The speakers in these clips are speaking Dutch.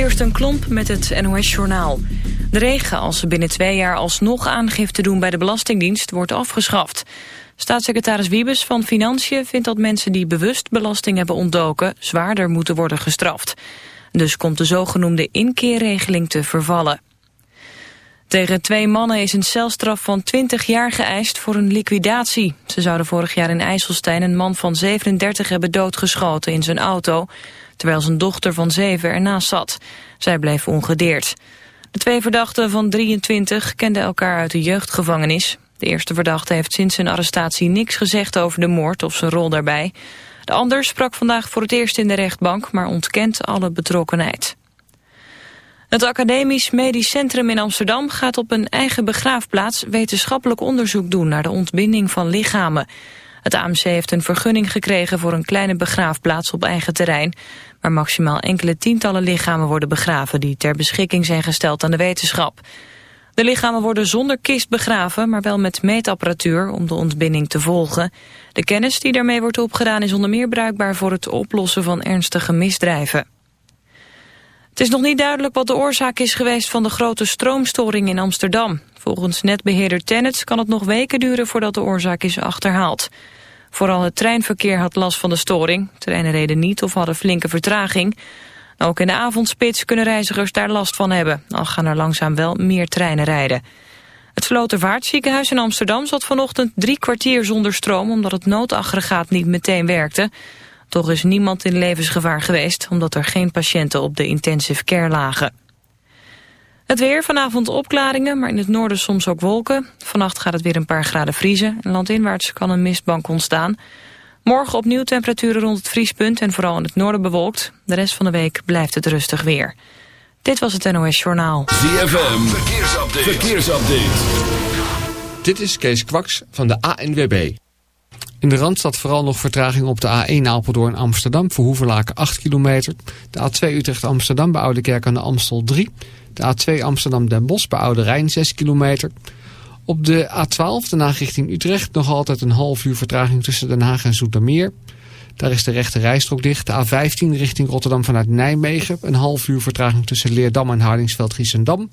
Kirsten Klomp met het NOS-journaal. De regen, als ze binnen twee jaar alsnog aangifte doen bij de Belastingdienst, wordt afgeschaft. Staatssecretaris Wiebes van Financiën vindt dat mensen die bewust belasting hebben ontdoken zwaarder moeten worden gestraft. Dus komt de zogenoemde inkeerregeling te vervallen. Tegen twee mannen is een celstraf van 20 jaar geëist voor een liquidatie. Ze zouden vorig jaar in IJsselstein een man van 37 hebben doodgeschoten in zijn auto terwijl zijn dochter van zeven ernaast zat. Zij bleef ongedeerd. De twee verdachten van 23 kenden elkaar uit de jeugdgevangenis. De eerste verdachte heeft sinds zijn arrestatie niks gezegd over de moord of zijn rol daarbij. De ander sprak vandaag voor het eerst in de rechtbank, maar ontkent alle betrokkenheid. Het Academisch Medisch Centrum in Amsterdam gaat op een eigen begraafplaats wetenschappelijk onderzoek doen naar de ontbinding van lichamen. Het AMC heeft een vergunning gekregen voor een kleine begraafplaats op eigen terrein waar maximaal enkele tientallen lichamen worden begraven die ter beschikking zijn gesteld aan de wetenschap. De lichamen worden zonder kist begraven, maar wel met meetapparatuur om de ontbinding te volgen. De kennis die daarmee wordt opgedaan is onder meer bruikbaar voor het oplossen van ernstige misdrijven. Het is nog niet duidelijk wat de oorzaak is geweest van de grote stroomstoring in Amsterdam. Volgens netbeheerder Tennet kan het nog weken duren voordat de oorzaak is achterhaald. Vooral het treinverkeer had last van de storing. Treinen reden niet of hadden flinke vertraging. Ook in de avondspits kunnen reizigers daar last van hebben. Al gaan er langzaam wel meer treinen rijden. Het Slotervaartziekenhuis in Amsterdam zat vanochtend drie kwartier zonder stroom... omdat het noodaggregaat niet meteen werkte. Toch is niemand in levensgevaar geweest... omdat er geen patiënten op de intensive care lagen. Het weer, vanavond opklaringen, maar in het noorden soms ook wolken. Vannacht gaat het weer een paar graden vriezen. En landinwaarts kan een mistbank ontstaan. Morgen opnieuw temperaturen rond het vriespunt en vooral in het noorden bewolkt. De rest van de week blijft het rustig weer. Dit was het NOS Journaal. ZFM, verkeersupdate. verkeersupdate. Dit is Kees Kwaks van de ANWB. In de Randstad vooral nog vertraging op de A1 Apeldoorn Amsterdam voor Hoeverlaken 8 kilometer. De A2 Utrecht Amsterdam bij Oudekerk aan de Amstel 3. De A2 Amsterdam-Den Bosch bij Oude Rijn 6 kilometer. Op de A12 Den Haag richting Utrecht nog altijd een half uur vertraging tussen Den Haag en Zoetermeer. Daar is de rechte rijstrook dicht. De A15 richting Rotterdam vanuit Nijmegen. Een half uur vertraging tussen Leerdam en Hardingsveld-Giessendam.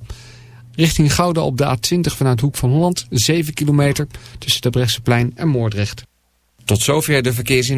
Richting Gouda op de A20 vanuit Hoek van Holland. 7 kilometer tussen de Brechtseplein en Moordrecht. Tot zover de verkeersin.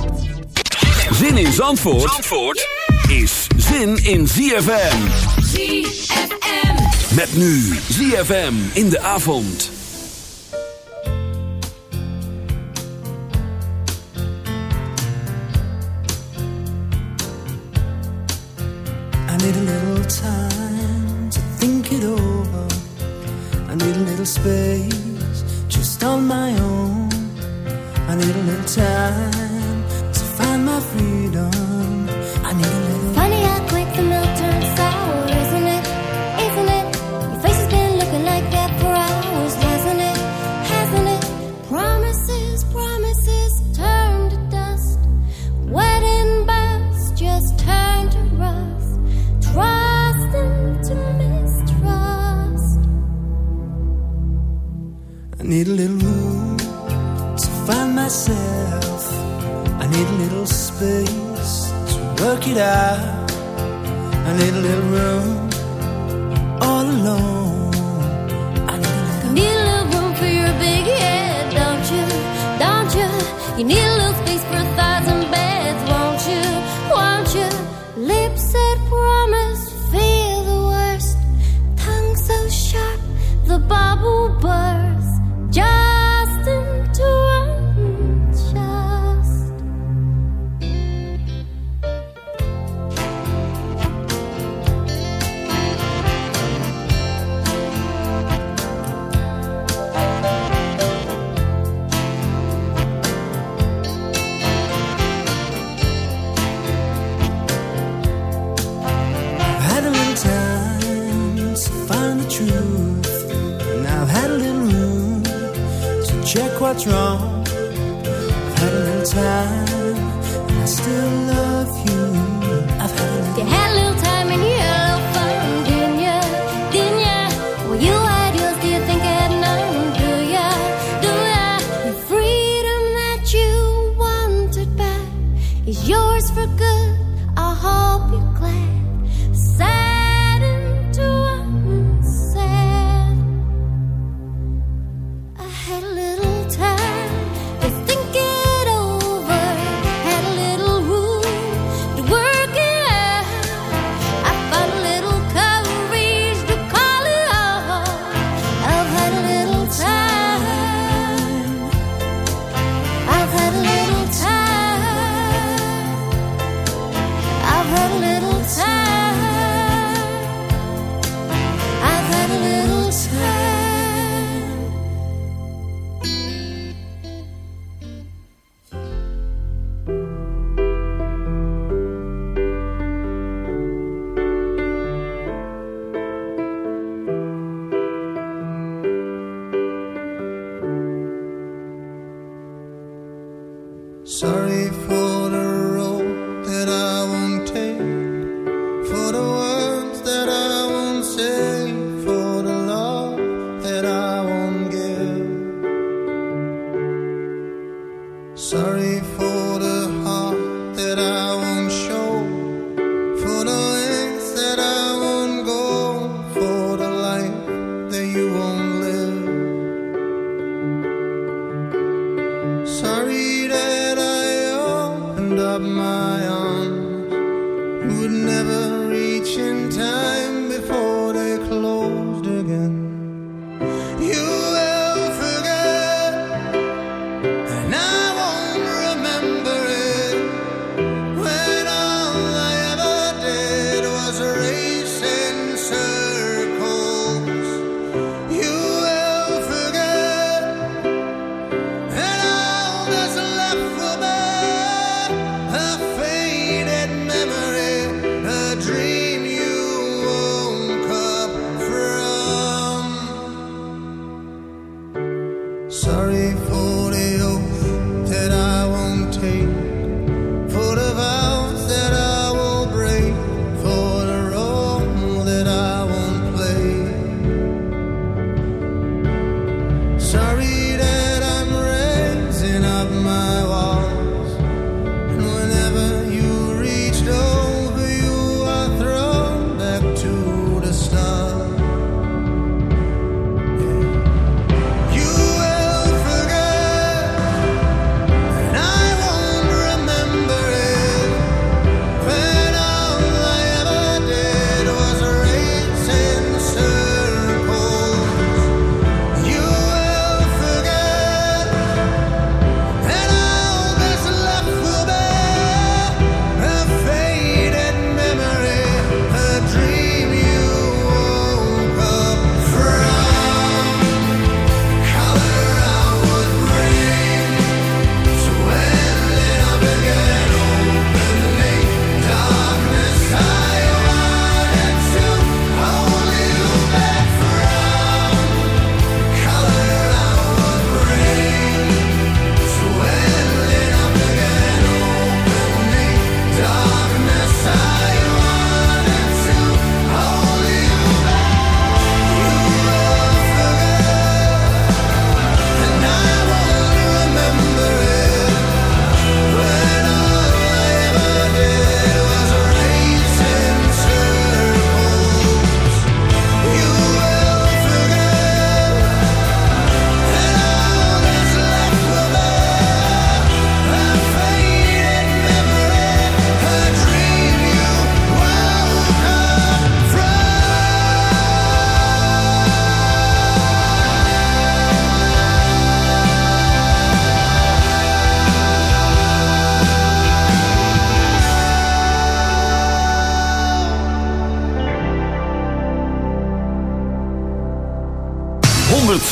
Zin in Zandvoort, Zandvoort is zin in ZFM. ZFM. Met nu ZFM in de avond. I need a little time to think it over. I need a little space just on my own. I need a little time done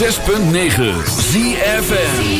106.9 ZFM.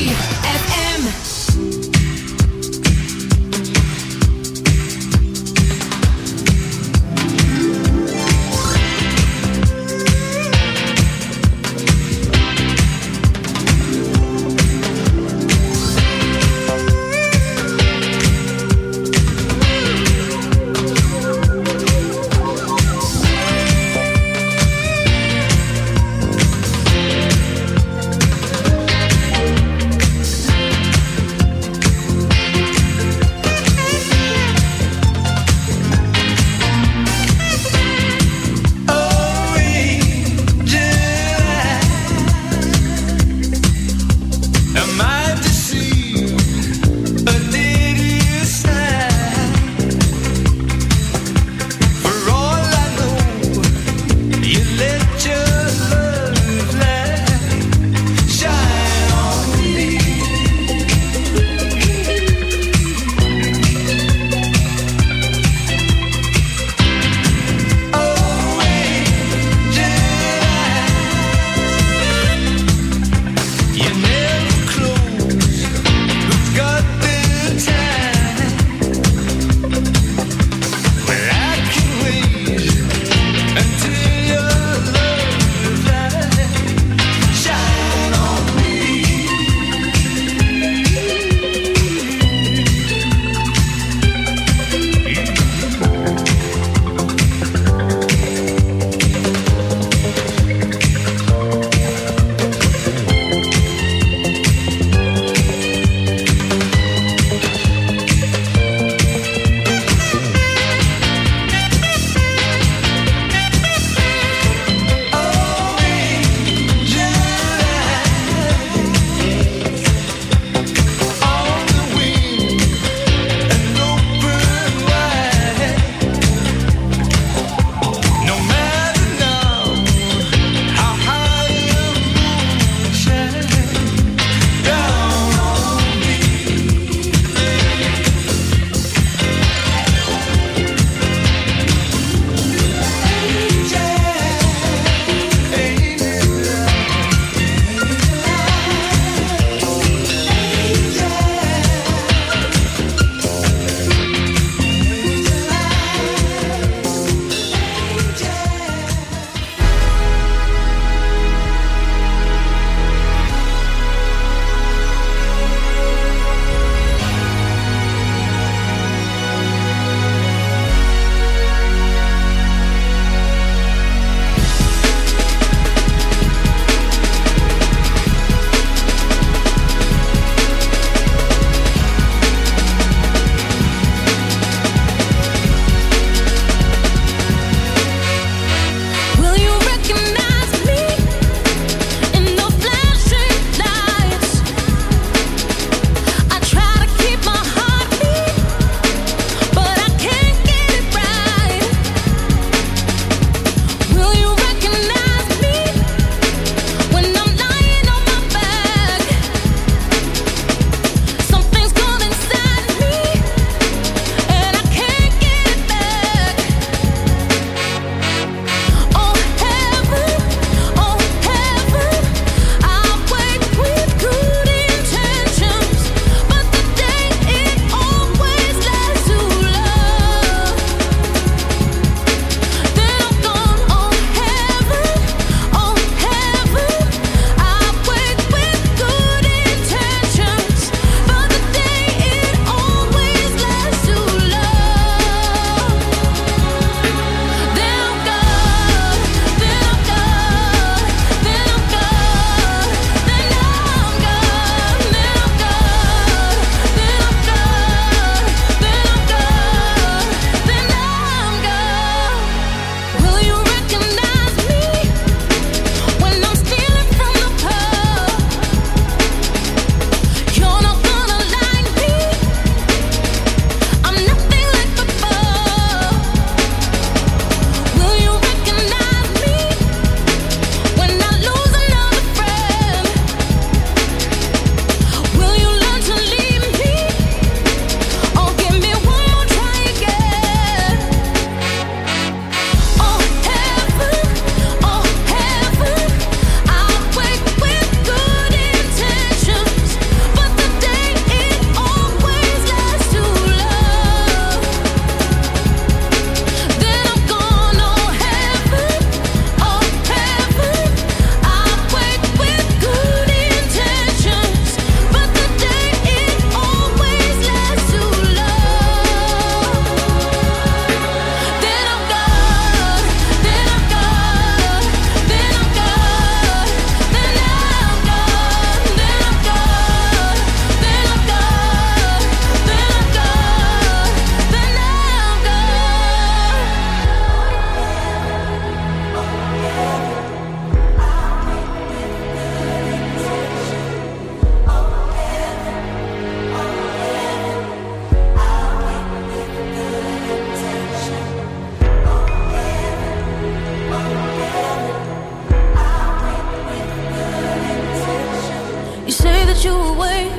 You say that you will wait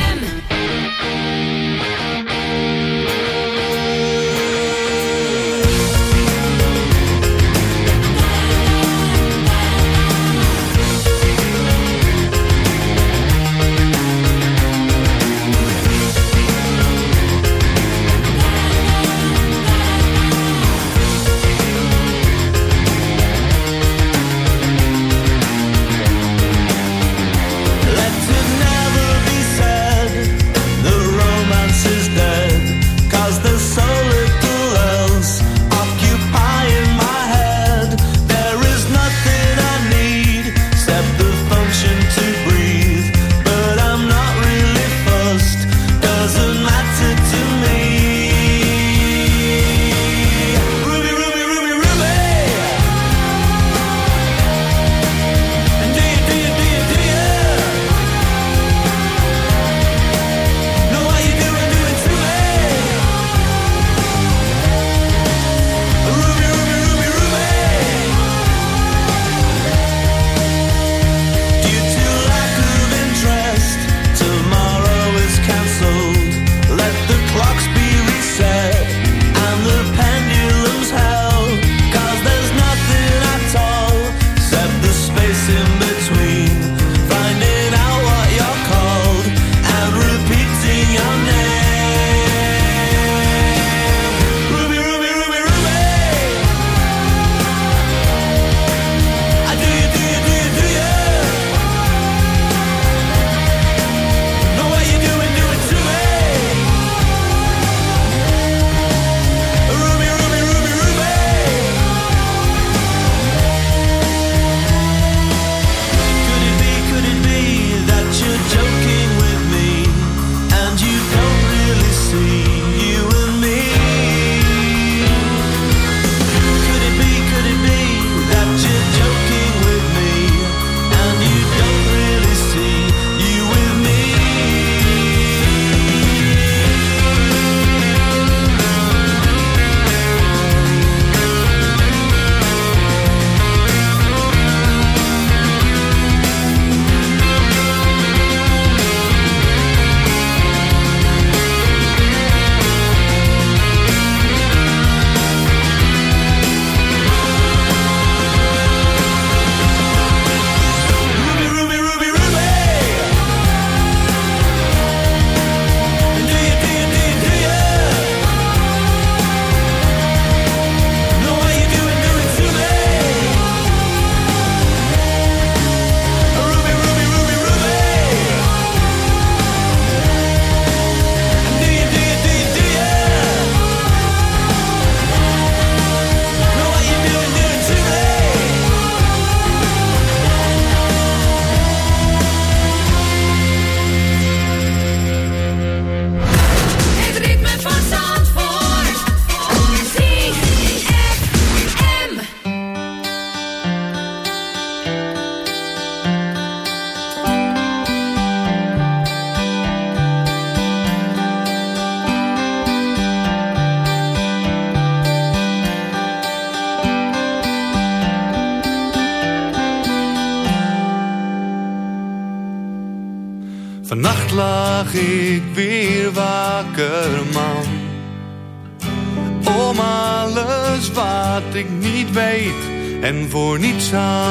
En voor niets had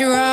your eyes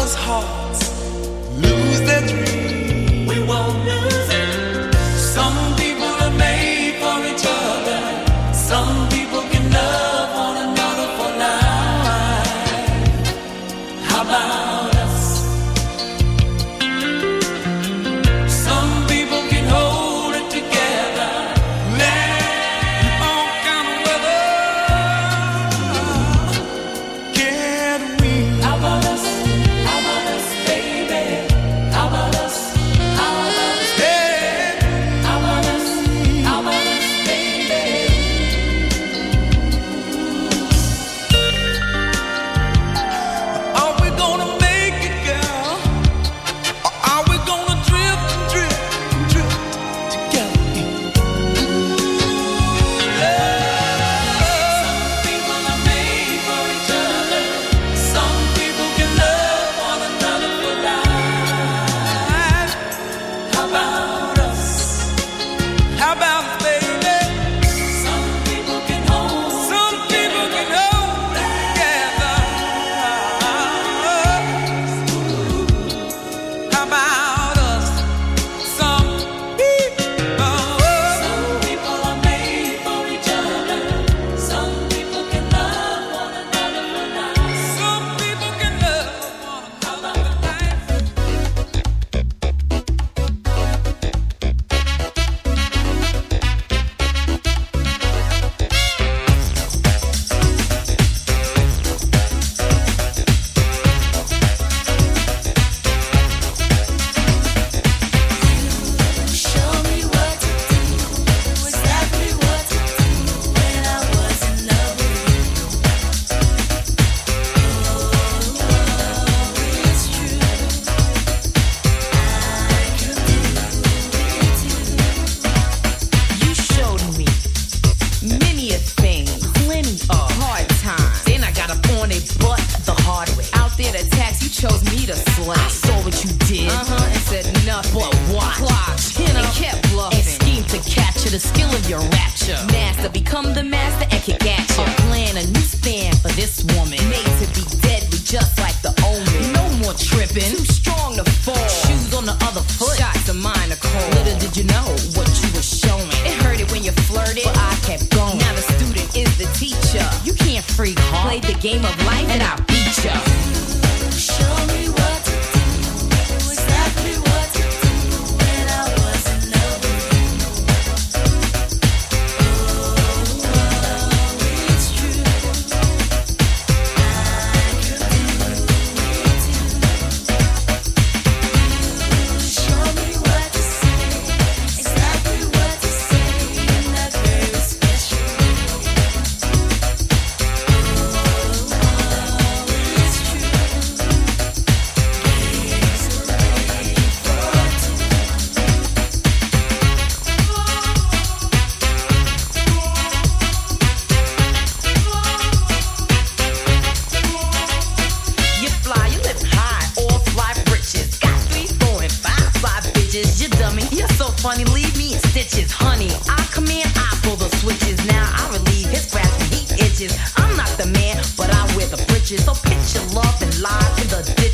lovers' hearts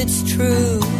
It's true.